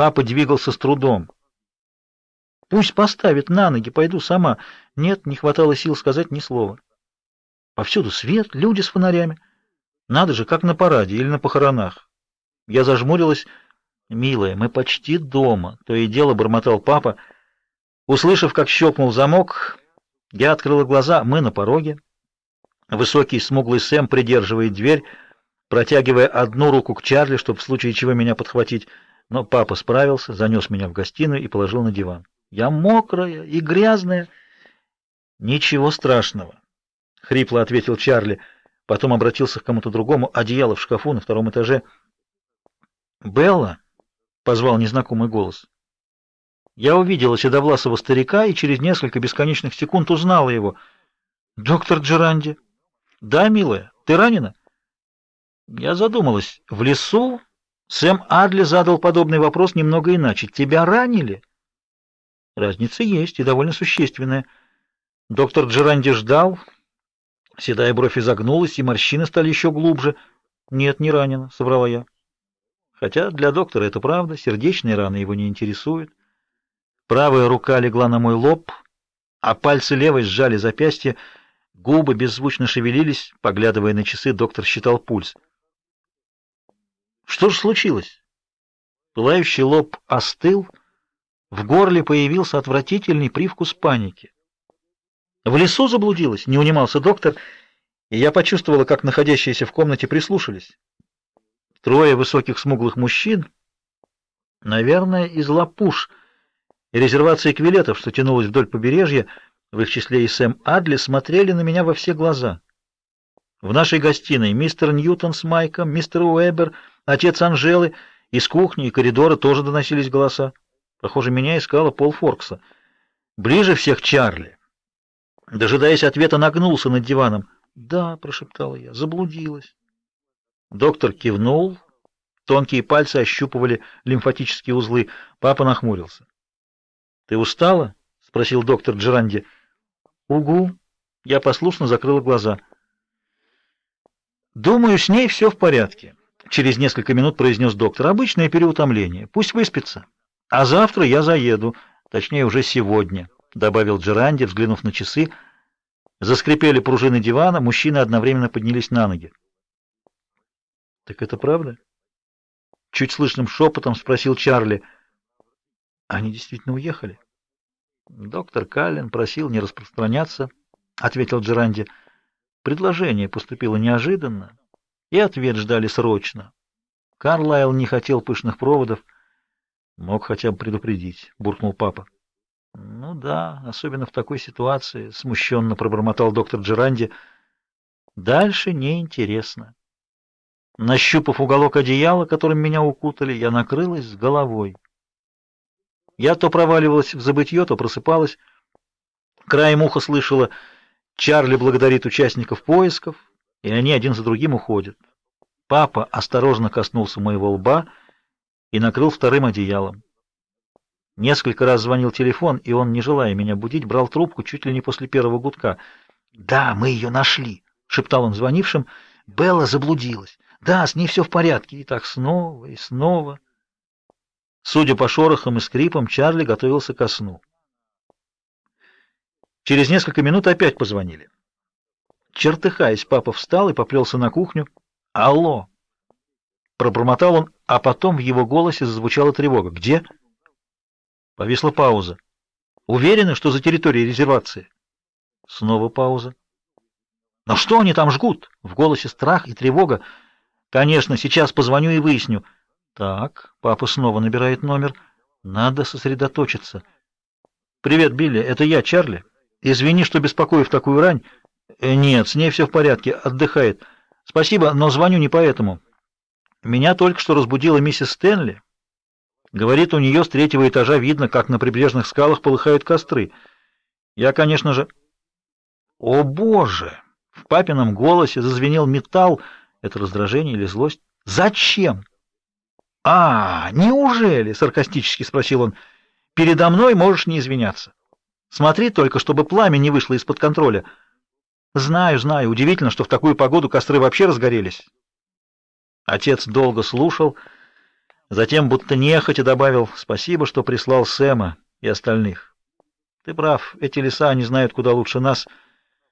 Папа двигался с трудом. Пусть поставит на ноги, пойду сама. Нет, не хватало сил сказать ни слова. Повсюду свет, люди с фонарями. Надо же, как на параде или на похоронах. Я зажмурилась. Милая, мы почти дома, то и дело бормотал папа. Услышав, как щелкнул замок, я открыла глаза. Мы на пороге. Высокий смуглый Сэм придерживает дверь, протягивая одну руку к Чарли, чтобы в случае чего меня подхватить. Но папа справился, занес меня в гостиную и положил на диван. Я мокрая и грязная. Ничего страшного, хрипло ответил Чарли, потом обратился к кому-то другому. Одеяло в шкафу на втором этаже. Белла, позвал незнакомый голос. Я увидела седовласого старика и через несколько бесконечных секунд узнала его. Доктор Джеранди. Да, милая, ты ранена? Я задумалась. В лесу Сэм Адли задал подобный вопрос немного иначе. Тебя ранили? Разница есть и довольно существенная. Доктор Джеранди ждал. Седая бровь изогнулась, и морщины стали еще глубже. Нет, не ранена, соврала я. Хотя для доктора это правда, сердечные раны его не интересуют. Правая рука легла на мой лоб, а пальцы левой сжали запястье. Губы беззвучно шевелились, поглядывая на часы, доктор считал пульс. Что же случилось? Пылающий лоб остыл, в горле появился отвратительный привкус паники. В лесу заблудилась, не унимался доктор, и я почувствовала, как находящиеся в комнате прислушались. Трое высоких смуглых мужчин, наверное, из Лапуш, резервации квилетов, что тянулась вдоль побережья, в их числе и Сэм Адли, смотрели на меня во все глаза. В нашей гостиной мистер Ньютон с Майком, мистер Уэбер, отец Анжелы, из кухни и коридора тоже доносились голоса. Похоже, меня искала Пол Форкса. Ближе всех Чарли. Дожидаясь ответа, нагнулся над диваном. "Да", прошептала я. "Заблудилась". Доктор кивнул. Тонкие пальцы ощупывали лимфатические узлы. Папа нахмурился. "Ты устала?" спросил доктор Джеранди. "Угу". Я послушно закрыла глаза. "Думаю, с ней все в порядке", через несколько минут произнес доктор. "Обычное переутомление. Пусть выспится". А завтра я заеду, точнее уже сегодня, добавил Джеранди, взглянув на часы. Заскрипели пружины дивана, мужчины одновременно поднялись на ноги. Так это правда? чуть слышным шепотом спросил Чарли. Они действительно уехали? Доктор Каллен просил не распространяться, ответил Джеранди. Предложение поступило неожиданно, и ответ ждали срочно. Карлайл не хотел пышных проводов. Мог хотя бы предупредить, буркнул папа. Ну да, особенно в такой ситуации, смущенно пробормотал доктор Джеранди. Дальше неинтересно. Нащупав уголок одеяла, которым меня укутали, я накрылась с головой. Я то проваливалась в забытье, то просыпалась. Краем уха слышала: Чарли благодарит участников поисков, и они один за другим уходят. Папа осторожно коснулся моего лба и накрыл вторым одеялом. Несколько раз звонил телефон, и он, не желая меня будить, брал трубку чуть ли не после первого гудка. "Да, мы ее нашли", шептал он звонившим. "Белла заблудилась. Да, с ней все в порядке". И так снова и снова. Судя по шорохам и скрипам, Чарли готовился ко сну. Через несколько минут опять позвонили. Чертыхаясь, папа встал и поплелся на кухню. "Алло", пробормотал он, а потом в его голосе зазвучала тревога. Где? Повисла пауза. Уверены, что за территорией резервации? Снова пауза. Но что они там жгут? В голосе страх и тревога. Конечно, сейчас позвоню и выясню. Так, папа снова набирает номер. Надо сосредоточиться. Привет, Билли, это я, Чарли. Извини, что беспокою в такую рань. Э, нет, с ней все в порядке, отдыхает. Спасибо, но звоню не поэтому. Меня только что разбудила миссис Стэнли. Говорит, у нее с третьего этажа видно, как на прибрежных скалах полыхают костры. Я, конечно же, О, боже! В папином голосе зазвенел металл, это раздражение или злость. Зачем? А, неужели, саркастически спросил он. Передо мной можешь не извиняться. Смотри только, чтобы пламя не вышло из-под контроля. Знаю, знаю, удивительно, что в такую погоду костры вообще разгорелись. Отец долго слушал, Затем, будто нехотя, добавил «Спасибо, что прислал Сэма и остальных». Ты прав, эти леса, они знают куда лучше нас —